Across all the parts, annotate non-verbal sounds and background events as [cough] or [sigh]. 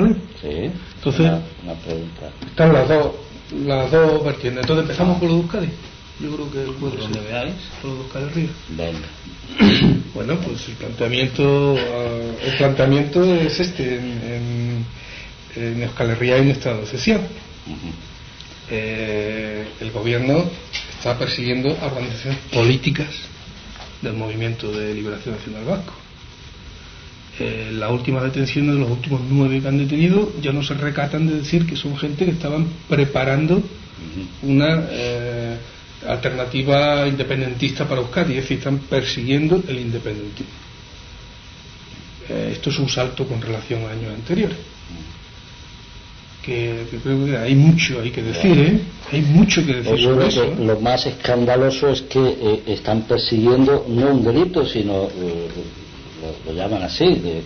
¿Vale? Sí. Entonces- una, una pregunta. Están las dos, las dos vertientes. Entonces empezamos por los Euskadi. Yo creo que puede Donde veáis. Por los de Euskal Herria. Venga. [coughs] Bueno, pues el planteamiento, ah, el planteamiento es este. En, en, en Euskal Herria hay un estado de. Ujú. Eh, el gobierno está persiguiendo a organizaciones políticas del movimiento de liberación nacional vasco. Eh, las últimas detenciones de los últimos nueve que han detenido ya no se recatan de decir que son gente que estaban preparando una eh, alternativa independentista para Euskadi, es decir, están persiguiendo el independentismo. Eh, esto es un salto con relación a años anteriores. Que, que creo que hay mucho hay que decir, ¿eh? Hay mucho que decir Pues sobre eso. ¿eh? lo más escandaloso es que eh, están persiguiendo no un delito, sino eh, lo, llaman así, de, eh,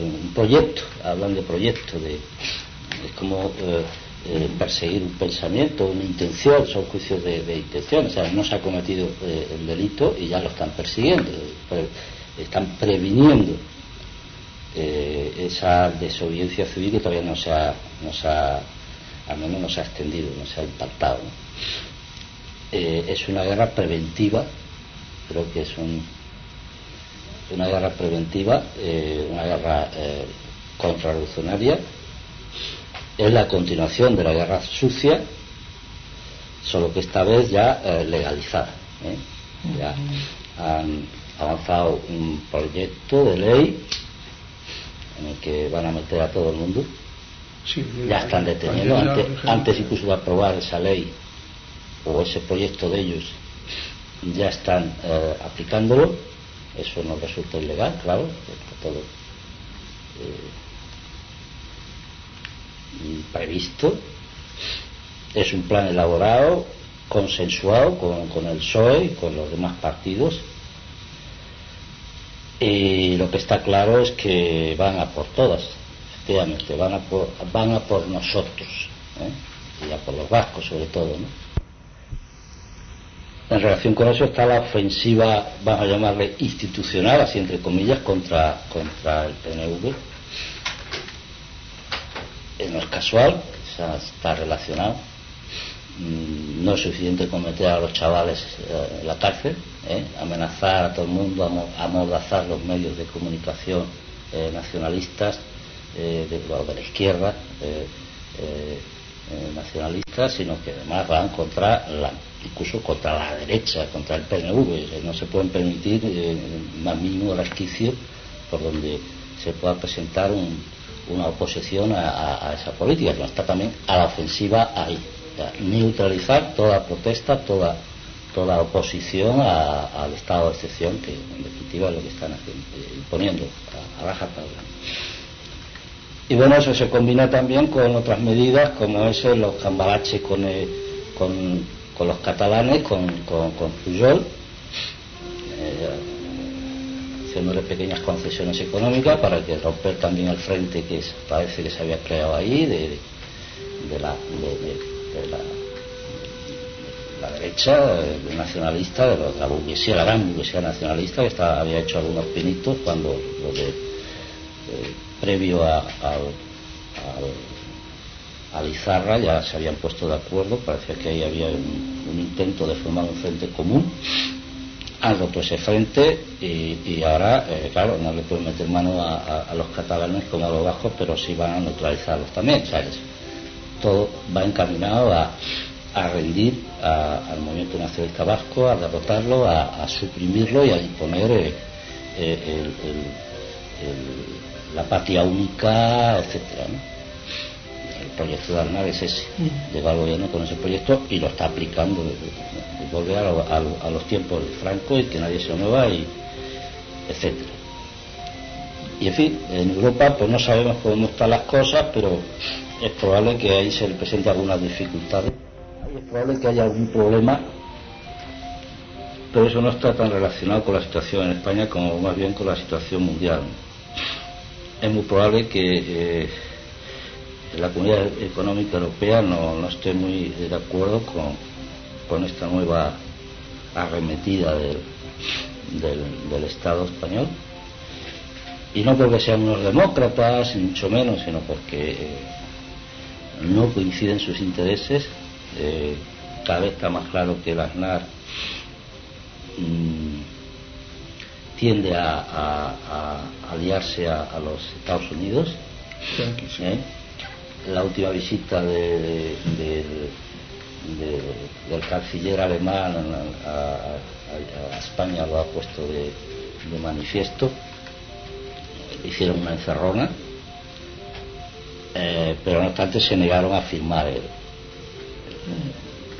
un proyecto, hablan de proyecto, de, es como eh, eh, perseguir un pensamiento, una intención, son juicios de, intención, o sea, no se ha cometido el delito y ya lo están persiguiendo, Pre- están previniendo esa desobediencia civil que todavía no se ha, no se ha, al menos no se ha extendido, no se ha impactado. es una guerra preventiva, creo que es un, una guerra preventiva, eh, una guerra eh, contrarrevolucionaria, es la continuación de la guerra sucia, solo que esta vez ya eh, legalizada. ¿eh? Ya han avanzado un proyecto de ley en el que van a meter a todo el mundo. Sí, Ya están deteniendo. Antes, antes incluso de aprobar esa ley o ese proyecto de ellos, ya están eh, aplicándolo. Eso no resulta ilegal, claro, todo eh, previsto. Es un plan elaborado, consensuado con, con el PSOE y con los demás partidos. Y lo que está claro es que van a por todas, efectivamente, van a por, van a por nosotros, ¿eh? y a por los vascos sobre todo. ¿no? En relación con eso está la ofensiva, vamos a llamarle institucional, así entre comillas, contra, contra el PNV. Eh, No es casual, está relacionado. Mm, No es suficiente con meter a los chavales eh, en la cárcel, ¿eh? amenazar a todo el mundo, amo- amordazar los medios de comunicación eh, nacionalistas, eh, de, o de la izquierda nacionalistas, sino que además van contra la, incluso contra la derecha, contra el PNV. Eh, No se pueden permitir eh, más mínimo resquicio por donde se pueda presentar un- una oposición a, a- a esa política, que no está también a la ofensiva ahí. Neutralizar toda protesta, toda toda oposición al estado de excepción, que en definitiva es lo que están haciendo, eh, imponiendo a, a rajatabla. Y bueno, eso se combina también con otras medidas como ese, los cambalaches con, eh, con, con los catalanes, con, con, con Pujol, eh, haciéndole pequeñas concesiones económicas para que romper también el frente que parece que se había creado ahí de, de la, de, la, la derecha nacionalista, de la burguesía, la gran burguesía nacionalista que estaba- había hecho algunos pinitos cuando lo de, eh, previo a, al, al- al Izarra ya se habían puesto de acuerdo, parecía que ahí había un, intento de formar un frente común. Han roto ese frente y, ahora, eh, claro, no le pueden meter mano a, a- a los catalanes como a los bajos, pero sí van a neutralizarlos también, ¿sabes? Todo va encaminado a, a rendir a- al movimiento nacionalista vasco, a derrotarlo, a, a suprimirlo y a imponer eh, eh, la patria única, etcétera, ¿no? El proyecto de Arnar es ese, llega al gobierno con ese proyecto y lo está aplicando, volver a, lo- a a los tiempos de Franco y que nadie se mueva, y etcétera. Y en fin, en Europa pues no sabemos cómo están las cosas, pero es probable que ahí se le presente algunas dificultades. Es probable que haya algún problema, pero eso no está tan relacionado con la situación en España como más bien con la situación mundial. Es muy probable que eh, la comunidad económica europea no, no esté muy de acuerdo con, con esta nueva arremetida del, del, del Estado español y no porque sean unos demócratas, ni mucho menos, sino porque no coinciden sus intereses. cada vez está más claro que el Aznar mm, tiende a, aliarse a, los Estados Unidos. ¿eh? La última visita de, del canciller alemán a, España lo ha puesto de, manifiesto. Hicieron una encerrona, eh, pero no obstante se negaron a firmar el,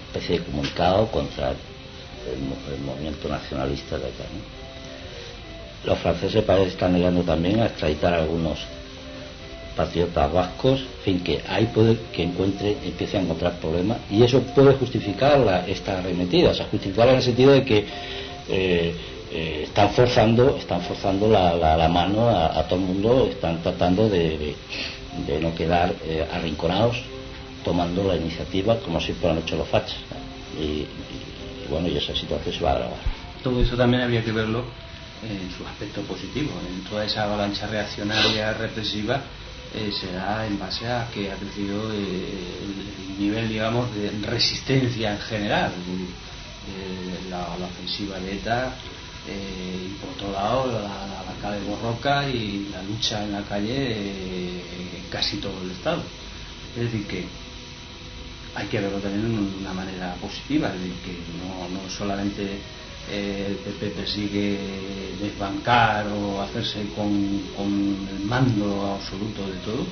especie de comunicado contra el, movimiento nacionalista de acá los franceses parece que están negando también a extraditar algunos patriotas vascos, en fin, que ahí puede que encuentre, empiece a encontrar problemas y eso puede justificar la, esta arremetida, o sea, justificar en el sentido de que eh, eh, están forzando, están forzando la, mano a, todo el mundo, están tratando de, no quedar eh, arrinconados tomando la iniciativa como si fueran hecho los fachas. Y, bueno, y esa situación se va a agravar. Todo eso también habría que verlo en su aspecto positivo, en toda esa avalancha reaccionaria represiva eh, se da en base a que ha crecido eh, el nivel, digamos, de resistencia en general, la, ofensiva de ETA eh, y por otro lado la, la, calle de Borroca y la lucha en la calle en casi todo el Estado. Es decir, que hay que verlo también de una manera positiva, es decir, que no solamente el PP persigue desbancar o hacerse con, el mando absoluto de todo,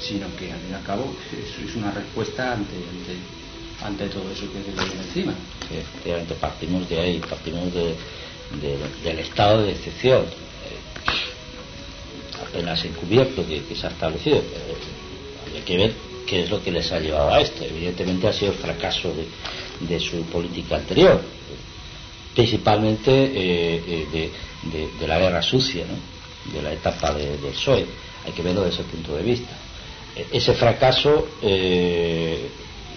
sino que al fin y al cabo es, una respuesta ante, ante, todo eso que se viene encima. efectivamente, partimos de ahí, partimos del estado de excepción, eh, apenas encubierto que, se ha establecido. hay que ver qué es lo que les ha llevado a esto. Evidentemente ha sido el fracaso de su política anterior principalmente eh, eh, de, la guerra sucia, de la etapa del PSOE. Hay que verlo desde ese punto de vista. E, ese fracaso eh,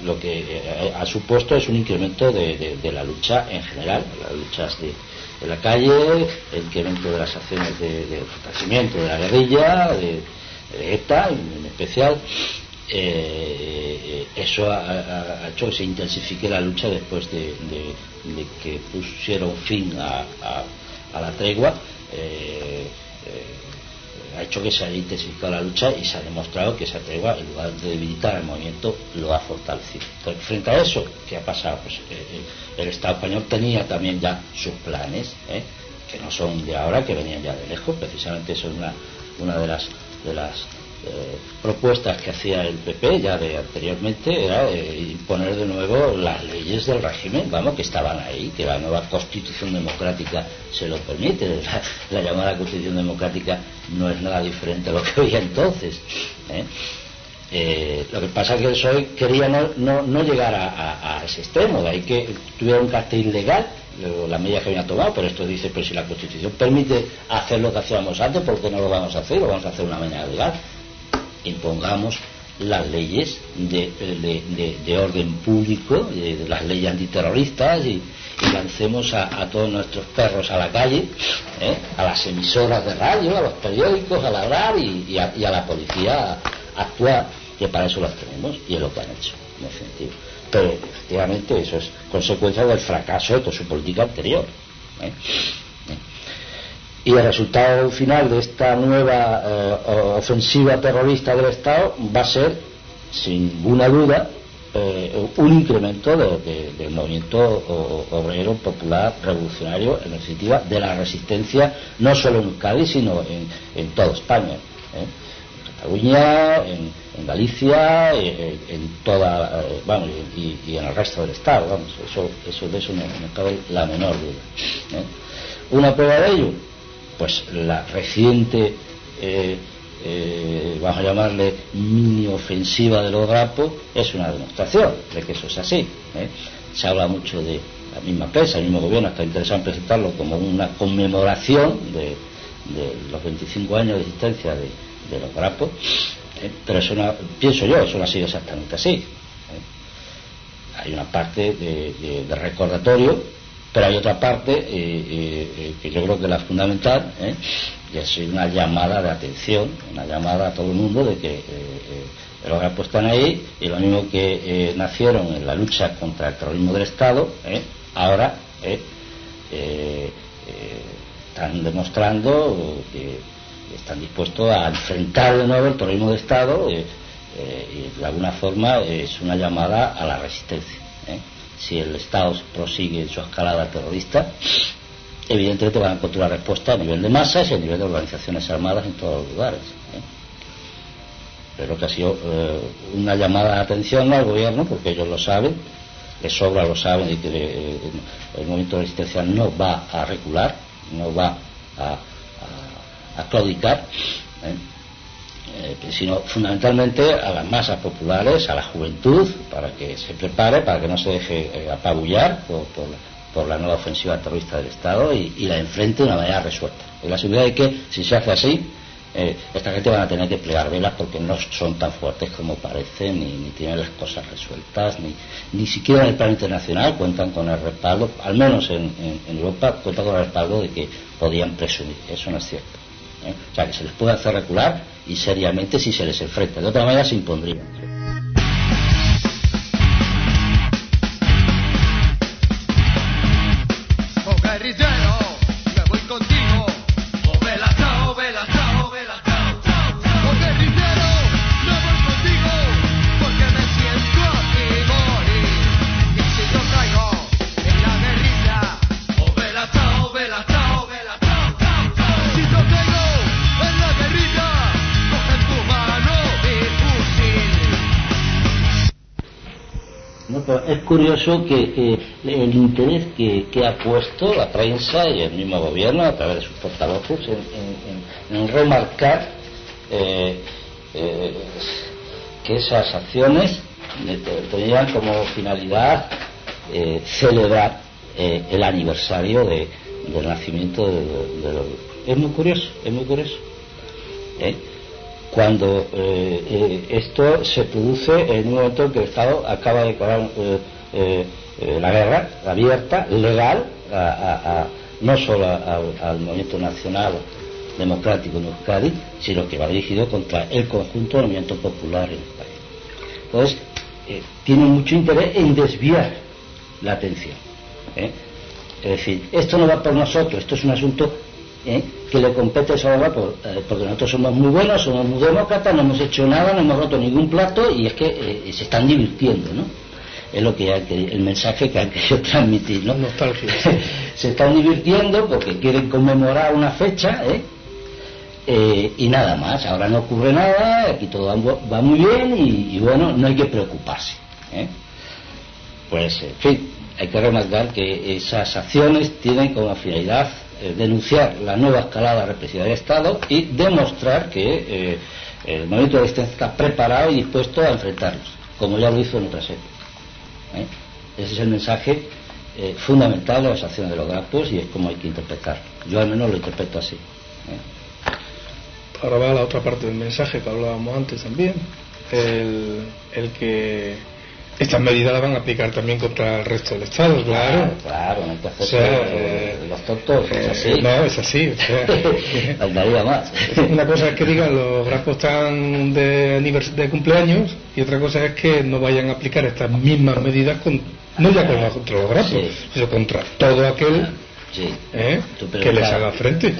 lo que ha supuesto es un incremento de, la lucha en general, las luchas de, la calle, el incremento de las acciones de, fortalecimiento de la guerrilla, de, ETA en especial, eh, eso ha, hecho que se intensifique la lucha después de, que pusieron fin a, la tregua. Eh, eh, ha hecho que se haya intensificado la lucha y se ha demostrado que esa tregua, en lugar de debilitar el movimiento, lo ha fortalecido. frente a eso, ¿qué ha pasado? Pues el Estado español tenía también ya sus planes, que no son de ahora, que venían ya de lejos. Precisamente eso es una, una de las, de las eh, propuestas que hacía el PP ya de anteriormente era eh, imponer de nuevo las leyes del régimen, vamos, que estaban ahí, que la nueva constitución democrática se lo permite. [laughs] La, llamada constitución democrática no es nada diferente a lo que había entonces. ¿eh? lo que pasa es que el PSOE quería no, no, llegar a, ese extremo, de ahí que tuviera un carácter ilegal la medida que había tomado, pero esto dice, pero si la Constitución permite hacer lo que hacíamos antes, ¿por qué no lo vamos a hacer? Lo vamos a hacer una manera legal impongamos las leyes de, orden público, de, las leyes antiterroristas y, lancemos a, todos nuestros perros a la calle, ¿eh? a las emisoras de radio, a los periódicos, a ladrar y, y, a, la policía a actuar, que para eso las tenemos y es lo que han hecho, en definitiva. Pero efectivamente eso es consecuencia del fracaso de toda su política anterior. ¿eh? Y el resultado final de esta nueva eh, ofensiva terrorista del Estado va a ser, sin ninguna duda, eh, un incremento del movimiento obrero popular revolucionario en definitiva de la resistencia no solo en Cádiz sino en, toda España ¿eh? en Cataluña en, Galicia en, toda vamos y, en el resto del Estado vamos eso, eso de eso no, no cabe la menor duda una prueba de ello pues la reciente, eh, eh, vamos a llamarle mini ofensiva de los grapos, es una demostración de que eso es así. ¿eh? Se habla mucho de la misma prensa, el mismo gobierno está interesado en presentarlo como una conmemoración de, los 25 años de existencia de, los grapos, pero eso no, pienso yo, eso no ha sido exactamente así. Hay una parte de recordatorio pero hay otra parte eh, eh, eh, que yo creo que es la fundamental, y es una llamada de atención, una llamada a todo el mundo de que los grapos están ahí y lo mismo que nacieron en la lucha contra el terrorismo del Estado, ahora están demostrando que están dispuestos a enfrentar de nuevo el terrorismo de Estado y de alguna forma es una llamada a la resistencia. Si el Estado prosigue su escalada terrorista, evidentemente van a encontrar respuesta a nivel de masas y a nivel de organizaciones armadas en todos los lugares. Pero que ha sido una llamada de atención al gobierno, porque ellos lo saben, de sobra lo saben, y que el movimiento de resistencia no va a recular, no va a a claudicar, ¿eh? Eh, sino fundamentalmente a las masas populares, a la juventud, para que se prepare, para que no se deje eh, apabullar por, por, la nueva ofensiva terrorista del Estado y, la enfrente de una manera resuelta. Y la seguridad de que, si se hace así, esta gente van a tener que plegar velas porque no son tan fuertes como parecen, ni, tienen las cosas resueltas, ni, ni siquiera en el plano internacional cuentan con el respaldo, al menos en, en Europa, cuentan con el respaldo de que podían presumir. Eso no es cierto. ¿eh? O sea, que se les puede hacer recular y seriamente si se les enfrenta. De otra manera se impondría. Curioso que el interés que, ha puesto la prensa y el mismo gobierno a través de sus portavoces en, remarcar eh, eh, que esas acciones tenían como finalidad eh, celebrar el aniversario del nacimiento de, de, es muy curioso es muy curioso cuando esto se produce en un momento en que el Estado acaba de declarar eh, la guerra abierta, legal, no solo al movimiento nacional democrático en Euskadi, sino que va dirigido contra el conjunto del movimiento popular en el país. Entonces, tiene mucho interés en desviar la atención. Es decir, esto no va por nosotros, esto es un asunto ¿eh? que le compete a la eh, porque nosotros somos muy buenos, somos muy demócratas, no hemos hecho nada, no hemos roto ningún plato y es que eh, se están divirtiendo, ¿no? Es lo que, el mensaje que han querido [laughs] transmitir, ¿no? Nostalgia. [laughs] se están divirtiendo porque quieren conmemorar una fecha, y nada más, ahora no ocurre nada, aquí todo va muy bien y, bueno, no hay que preocuparse. Pues, en fin, hay que remarcar que esas acciones tienen como finalidad eh, denunciar la nueva escalada represiva del Estado y demostrar que eh, el movimiento de resistencia está preparado y dispuesto a enfrentarlos, como ya lo hizo en otras épocas. ¿Eh? Ese es el mensaje fundamental de las acciones de los grapos y es como hay que interpretarlo. Yo al menos lo interpreto así. Ahora va la otra parte del mensaje que hablábamos antes también, el que estas medidas las van a aplicar también contra el resto del Estado, claro. Claro, no hacer eh, los tontos, es así. Eh, no, es así. O sea, [laughs] más. [laughs] Una cosa es que digan los grafos están de, de cumpleaños y otra cosa es que no vayan a aplicar estas mismas medidas con, no ya contra los grafos, sino contra todo aquel ¿eh? que les haga frente.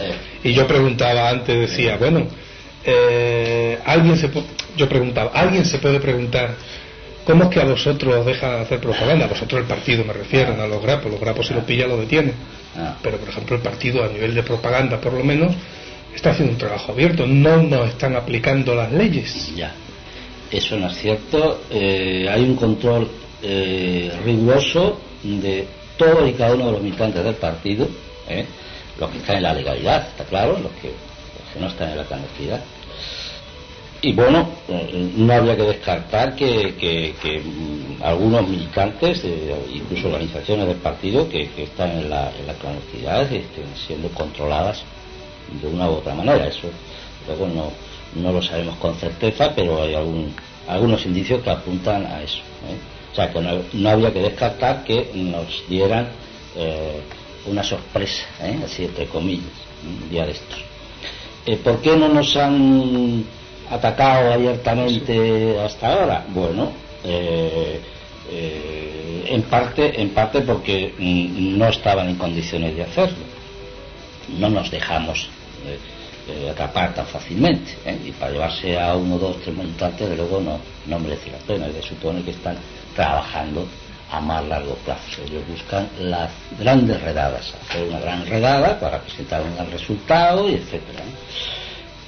Y yo preguntaba antes, decía, bueno, alguien se yo preguntaba, ¿alguien se puede preguntar ¿Cómo es que a vosotros os deja hacer propaganda? A vosotros el partido me refiero, a los grapos. Los grapos si lo pilla lo detiene. Ah. Pero, por ejemplo, el partido a nivel de propaganda, por lo menos, está haciendo un trabajo abierto. No nos están aplicando las leyes. Ya, eso no es cierto. Eh, hay un control eh, riguroso de todos y cada uno de los militantes del partido. ¿eh? Los que están en la legalidad, está claro, los que, los que no están en la clandestinidad y bueno, eh, no habría que descartar que, mm, algunos militantes, incluso organizaciones del partido que, están en la, en la estén siendo controladas de una u otra manera. Eso luego no, no lo sabemos con certeza, pero hay algún, algunos indicios que apuntan a eso. ¿eh? O sea, que no, habría que descartar que nos dieran eh, una sorpresa, así entre comillas, un día de estos. Eh, ¿Por qué no nos han atacado abiertamente hasta ahora? Bueno, eh, eh, en parte, en parte porque mm, no estaban en condiciones de hacerlo. No nos dejamos atrapar tan fácilmente. Y para llevarse a uno, dos, tres montantes, de luego no, no merece la pena. Se supone que están trabajando a más largo plazo. Ellos buscan las grandes redadas, hacer una gran redada para presentar un gran resultado y etcétera.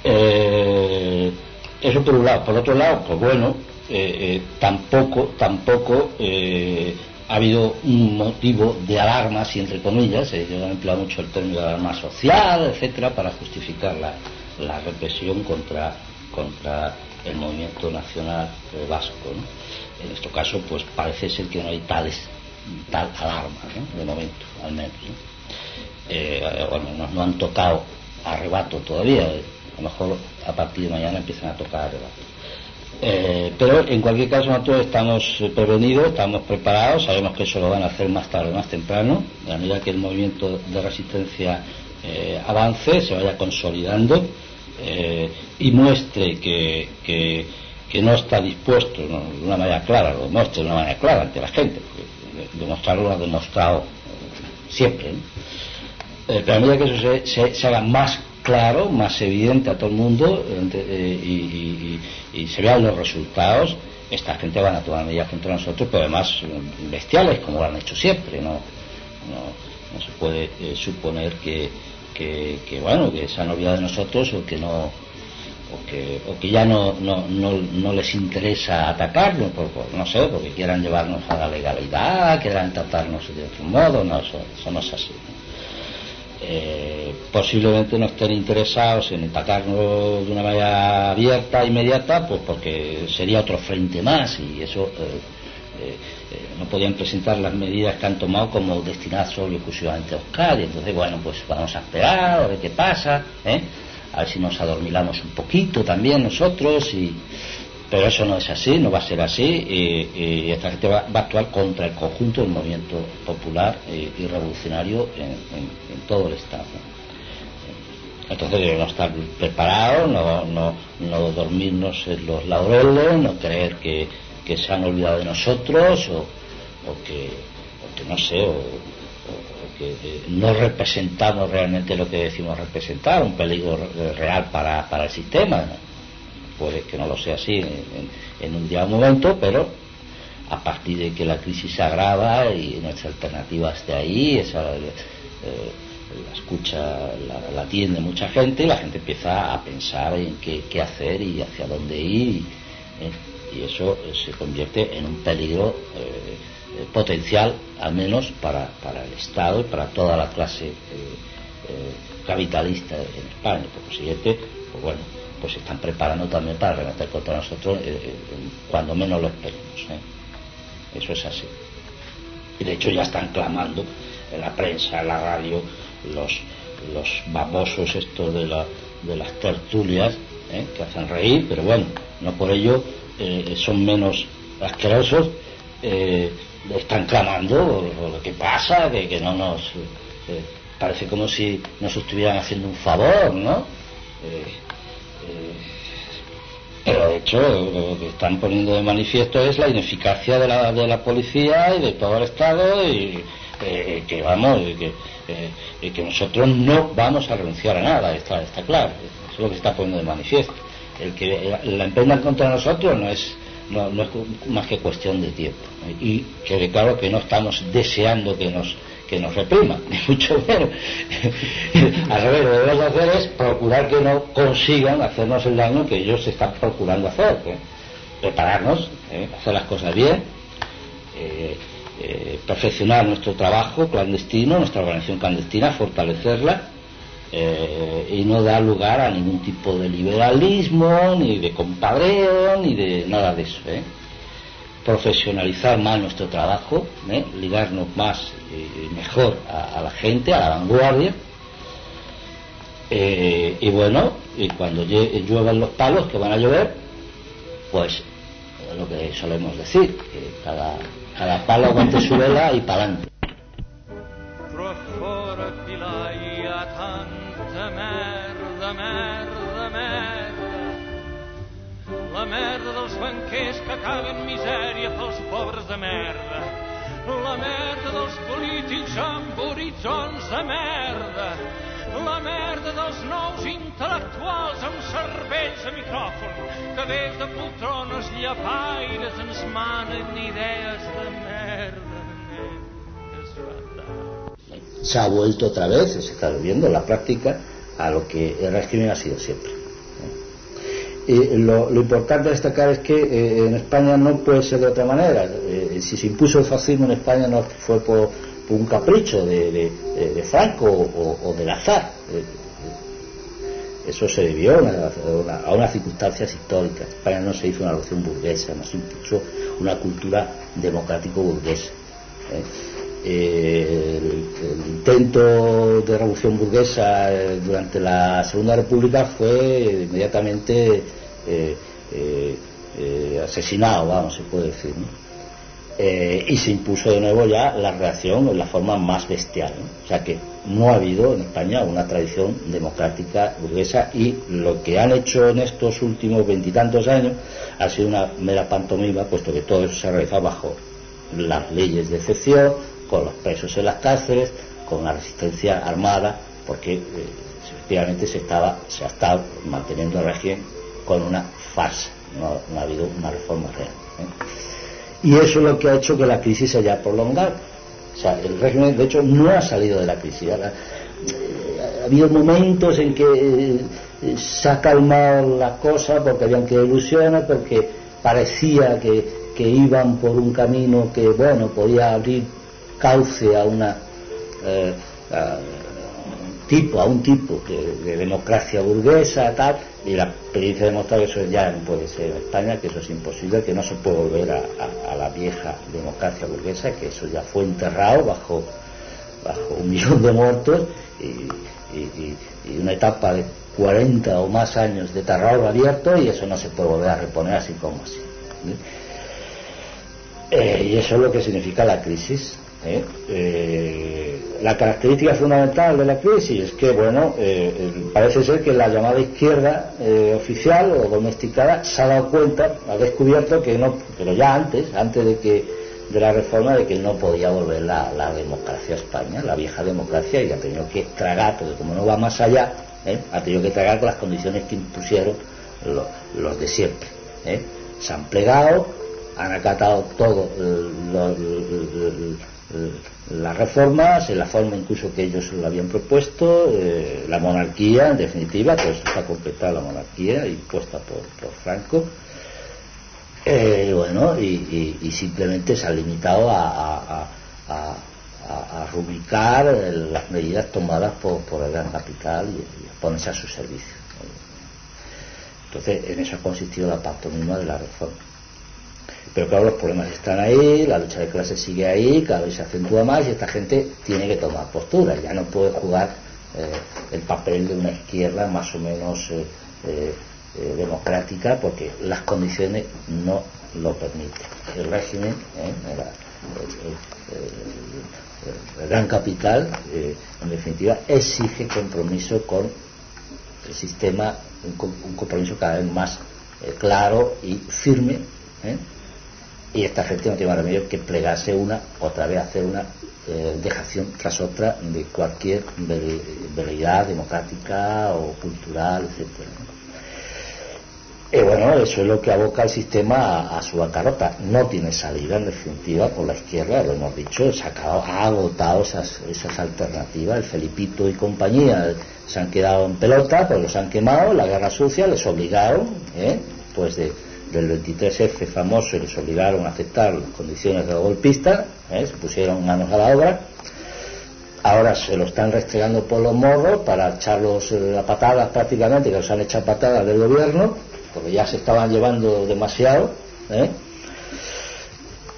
Eh, eso por un lado. Por otro lado, pues bueno, eh, eh, tampoco, tampoco ha habido un motivo de alarma, si entre comillas, ellos han empleado mucho el término de alarma social, etcétera, para justificar la, la represión contra, contra el movimiento nacional vasco. En este caso, pues parece ser que no hay tales, tal alarma, de momento, al menos. Eh, bueno, no, han tocado arrebato todavía, a lo mejor a partir de mañana empiezan a tocar. Eh, pero en cualquier caso nosotros estamos prevenidos, estamos preparados, sabemos que eso lo van a hacer más tarde o más temprano, a medida que el movimiento de resistencia eh, avance, se vaya consolidando y muestre que que no está dispuesto de una manera clara, lo demuestre de una manera clara ante la gente, demostrarlo lo ha demostrado siempre. Eh, pero a medida que eso se, haga más claro, más evidente a todo el mundo eh, y, se vean los resultados, esta gente van a tomar medidas contra nosotros, pero además bestiales, como lo han hecho siempre. No, no, se puede eh, suponer que, que, que, bueno, que se han olvidado de nosotros o que no o que, ya no, no, no, les interesa atacarnos, por, no sé, porque quieran llevarnos a la legalidad, quieran tratarnos de otro modo, no, eso, no es así. Eh, posiblemente no estén interesados en atacarnos de una manera abierta, inmediata, pues porque sería otro frente más y eso eh, eh, no podían presentar las medidas que han tomado como destinadas solo y exclusivamente a Euskadi. Entonces, bueno, pues vamos a esperar a ver qué pasa. ¿eh? a ver si nos adormilamos un poquito también nosotros y pero eso no es así, no va a ser así y, esta gente va, a actuar contra el conjunto del movimiento popular y, revolucionario en, todo el Estado. Entonces debemos estar preparados, no, no, no dormirnos en los laureles, no creer que, se han olvidado de nosotros o, que, o que no sé, o, que eh, no representamos realmente lo que decimos representar, un peligro real para, para el sistema. Puede que no lo sea así en, un día o momento, pero a partir de que la crisis se agrava y nuestra alternativa esté ahí, esa, eh, la escucha la, atiende mucha gente la gente empieza a pensar en qué, hacer y hacia dónde ir. ¿eh? y eso se convierte en un peligro eh, potencial, al menos para, para, el Estado y para toda la clase eh, eh, capitalista en España. Por consiguiente, pues bueno, pues se están preparando también para remeter contra nosotros cuando menos lo esperemos. Eso es así. Y de hecho ya están clamando en la prensa, en la radio, los, los babosos estos de, la, de las tertulias, que hacen reír, pero bueno, no por ello son menos asquerosos están clamando lo que pasa, que, que no nos... Eh, parece como si nos estuvieran haciendo un favor, ¿no? Eh, eh, pero de hecho lo que están poniendo de manifiesto es la ineficacia de la, de la policía y de todo el Estado y que vamos, y que, nosotros no vamos a renunciar a nada, está, está claro. Eso es lo que está poniendo de manifiesto. El que la emprendan contra nosotros no es no, no es más que cuestión de tiempo. Y que claro que no estamos deseando que nos que nos repriman, [laughs] ni mucho menos. Al revés, lo que debemos hacer es procurar que no consigan hacernos el daño que ellos están procurando hacer. ¿eh? Prepararnos, ¿eh? hacer las cosas bien, eh, perfeccionar nuestro trabajo clandestino, nuestra organización clandestina, fortalecerla eh, y no da lugar a ningún tipo de liberalismo, ni de compadreo, ni de nada de eso. ¿eh? Profesionalizar más nuestro trabajo, ¿eh? ligarnos más y mejor a, la gente, a la vanguardia. y bueno, y cuando lluevan los palos que van a llover, pues lo que solemos decir, que cada, cada palo aguante su vela y para adelante. Dels banquers que caguen misèria pels pobres de merda. La merda dels polítics amb horitzons de merda. La merda dels nous intel·lectuals amb cervells a micròfon que des de poltrones llapaires ens manen idees de merda. Se ha vuelto otra vez, se está viendo en la práctica, a lo que el régimen ha sido siempre. Y lo, lo, importante destacar es que eh, en España no puede ser de otra manera. Eh, si se impuso el fascismo en España no fue por, un capricho de, Franco o, o, del azar. Eh, eso se debió a, a, unas circunstancias históricas. España no se hizo una revolución burguesa, no se impuso una cultura democrático-burguesa. El, intento de revolución burguesa eh, durante la Segunda República fue inmediatamente eh, eh, asesinado, vamos, se puede decir. y se impuso de nuevo ya la reacción en la forma más bestial. O sea que no ha habido en España una tradición democrática burguesa y lo que han hecho en estos últimos veintitantos años ha sido una mera pantomima, puesto que todo eso se ha realizado bajo las leyes de excepción, con los presos en las cárceles, con la resistencia armada, porque eh, efectivamente se estaba se ha estado manteniendo el régimen con una farsa, no, ha habido una reforma real. ¿eh? Y eso es lo que ha hecho que la crisis se haya prolongado. O sea, el régimen, de hecho, no ha salido de la crisis. Ha, ha habido momentos en que eh, se ha calmado la cosa porque habían que ilusiones, porque parecía que iban por un camino que, bueno, podía abrir cauce a una eh, tipo a un tipo de, de, democracia burguesa tal y la experiencia demuestra que eso ya no puede ser en España que eso es imposible que no se puede volver a, la vieja democracia burguesa que eso ya fue enterrado bajo bajo un [laughs] millón de muertos y una etapa de 40 o más años de terror abierto y eso no se puede volver a reponer así como así eh, y eso es lo que significa la crisis ¿Eh? Eh, la característica fundamental de la crisis es que, bueno, eh, parece ser que la llamada izquierda oficial o domesticada se ha dado cuenta, ha descubierto que no, pero ya antes, antes de que de la reforma, de que no podía volver la, la democracia a España, la vieja democracia, y ha tenido que tragar, porque como no va más allá, ha tenido que tragar con las condiciones que impusieron los, de siempre. Se han plegado, han acatado todo lo, las reformas, en la forma incluso que ellos lo habían propuesto, eh, la monarquía, en definitiva, pues está completada la monarquía impuesta por, por Franco. Eh, bueno, y, simplemente se ha limitado a, a, a, a rubricar las medidas tomadas por, por el gran capital y, y, ponerse a su servicio. Entonces, en eso ha consistido la pantomima de la reforma. Pero claro, los problemas están ahí, la lucha de clases sigue ahí, cada vez se acentúa más y esta gente tiene que tomar postura, ya no puede jugar eh, el papel de una izquierda más o menos eh, eh, democrática porque las condiciones no lo permiten. El régimen, la, el, gran capital, en definitiva, exige compromiso con el sistema, un compromiso cada vez más claro y firme y esta gente no tiene más remedio que plegarse una, otra vez hacer una eh, dejación tras otra de cualquier veleidad democrática o cultural, etcétera. Y bueno, eso es lo que aboca el sistema a, su bancarrota. No tiene salida, en definitiva, por la izquierda, lo hemos dicho, se ha, acabado, agotado esas, esas alternativas. El Felipito y compañía se han quedado en pelota, pues los han quemado, la guerra sucia les obligaron, ¿eh? pues de del 23F famoso les obligaron a aceptar las condiciones de los golpistas, ¿eh? se pusieron manos a la obra, ahora se lo están restregando por los morros para echarlos a patadas prácticamente, que los han echado patadas del gobierno, porque ya se estaban llevando demasiado, ¿eh?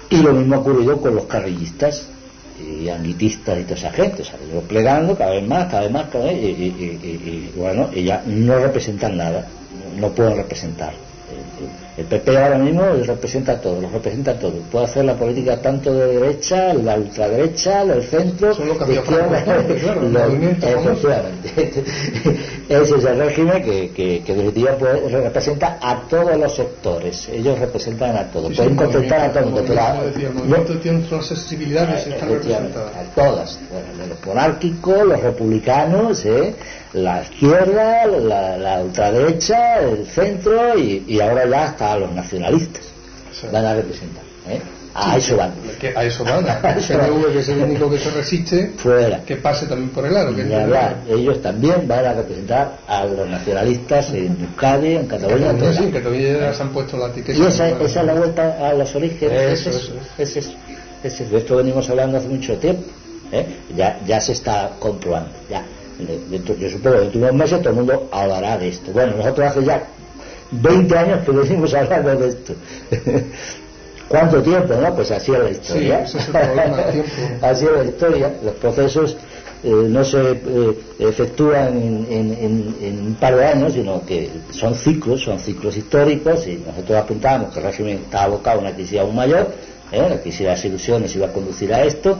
y lo mismo ha ocurrido con los carrillistas y anguitistas y toda esa gente, o sea, los plegando cada vez más, cada vez más, cada vez, y, y, y, y, bueno, y ya no representan nada, no pueden representar El PP ahora mismo representa a todos, los representa a todos. Puede hacer la política tanto de derecha, la ultraderecha, del centro, de izquierda. [laughs] efectivamente. [laughs] Ese es el régimen que, que, que representa a todos los sectores. Ellos representan a todos. Pueden contentar a todo el mundo. el movimiento tiene todas las sensibilidades están representadas. A todas. Los monárquicos, los republicanos, ¿eh? la izquierda, la, ultraderecha, el centro y, ahora ya hasta los nacionalistas van a representar. ¿eh? A eso van. [laughs] a eso van. El que es el único que se resiste, Fuera. que pase también por el aro. ellos también van a representar a los nacionalistas en Euskadi, en Cataluña. En sí, en Cataluña ya se han puesto la etiqueta. Y esa, es la vuelta a los orígenes. Eso, es eso. De esto venimos hablando hace mucho tiempo. ¿eh? Ya, ya se está comprobando. Ya yo supongo que dentro de unos meses todo el mundo hablará de esto. Bueno, nosotros hace ya 20 años que venimos hablando de esto. [laughs] ¿Cuánto tiempo, no? Pues así es la historia. Sí, es [laughs] así es la historia. Los procesos eh, no se eh, efectúan en, un par de años, sino que son ciclos, son ciclos históricos, y nosotros apuntábamos que el régimen está abocado a una crisis aún mayor, ¿eh? la crisis de las ilusiones iba a conducir a esto,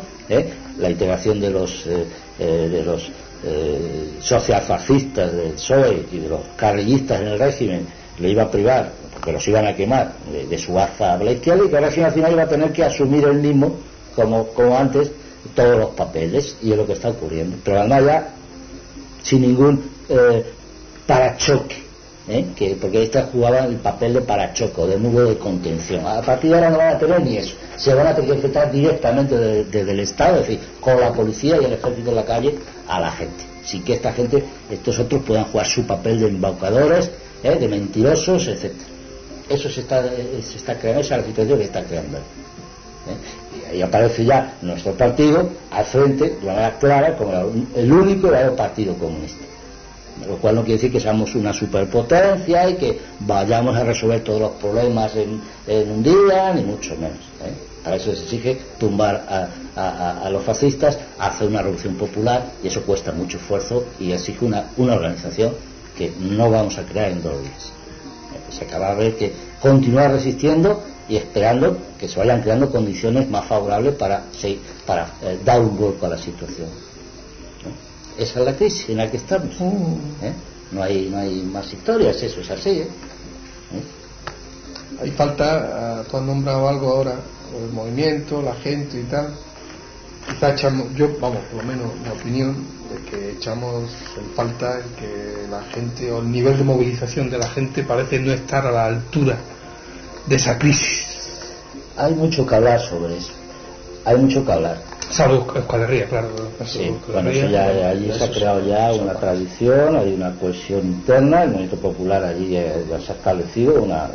la integración de los, de los eh, socialfascistas del PSOE y de los carrillistas en el régimen le iba a privar, porque los iban a quemar, de, su alza izquierda y que al final iba a tener que asumir el mismo, como, como antes, todos los papeles, y es lo que está ocurriendo. Pero además ya sin ningún eh, parachoque ¿eh? que, porque estas jugaban el papel de parachoco, de nudo de contención. A partir de ahora no van a tener ni eso, se van a tener que enfrentar directamente desde el Estado, es decir, con la policía y el ejército en la calle, a la gente. Sin que esta gente, estos otros puedan jugar su papel de embaucadores, ¿eh? de mentirosos, etc. Eso se está, se está creando, esa es la situación que está creando. ¿eh? Y ahí aparece ya nuestro partido al frente de manera clara como el único partido comunista lo cual no quiere decir que seamos una superpotencia y que vayamos a resolver todos los problemas en, un día, ni mucho menos. ¿eh? Para eso se exige tumbar a, los fascistas, hacer una revolución popular y eso cuesta mucho esfuerzo y exige una, organización que no vamos a crear en dos días. ¿Eh? Se acaba de ver que continuar resistiendo y esperando que se vayan creando condiciones más favorables para, para eh, dar un golpe a la situación. Esa es la crisis en la que estamos. Mm. ¿eh? No, hay, no hay más historias, eso es así. ¿eh? Hay falta, ah, tú has nombrado algo ahora, el movimiento, la gente y tal. Quizá echamos, yo, vamos, por lo menos mi opinión, de que echamos en falta que la gente, o el nivel de movilización de la gente parece no estar a la altura de esa crisis. Hay mucho que hablar sobre eso. Hay mucho que hablar Salvo escuadrería, claro. Sí, bueno, eso ya, allí se ha creado ya una tradición, hay una cohesión interna, el movimiento popular allí ya, se ha establecido, una,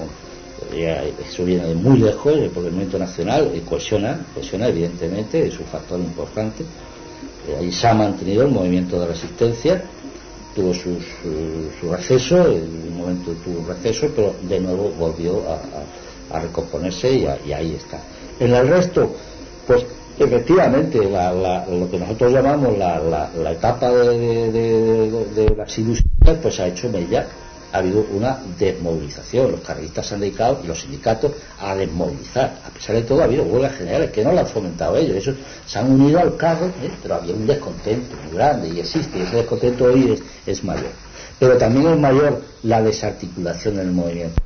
eso viene de muy lejos, el movimiento nacional cohesiona, cohesiona evidentemente, es un factor importante. Eh, allí se ha mantenido el movimiento de resistencia, tuvo su, su, receso, en un momento tuvo receso, pero de nuevo volvió a, recomponerse y, y ahí está. En el resto, pues Efectivamente, lo que nosotros llamamos la, etapa de, las ilusiones, pues ha hecho mella. Ha habido una desmovilización. Los carlistas se han dedicado, los sindicatos, a desmovilizar. A pesar de todo, ha habido huelgas generales que no lo han fomentado ellos. Eso, se han unido al carro, ¿eh? pero había un descontento muy grande y existe. Y ese descontento hoy es, mayor. Pero también es mayor la desarticulación del movimiento.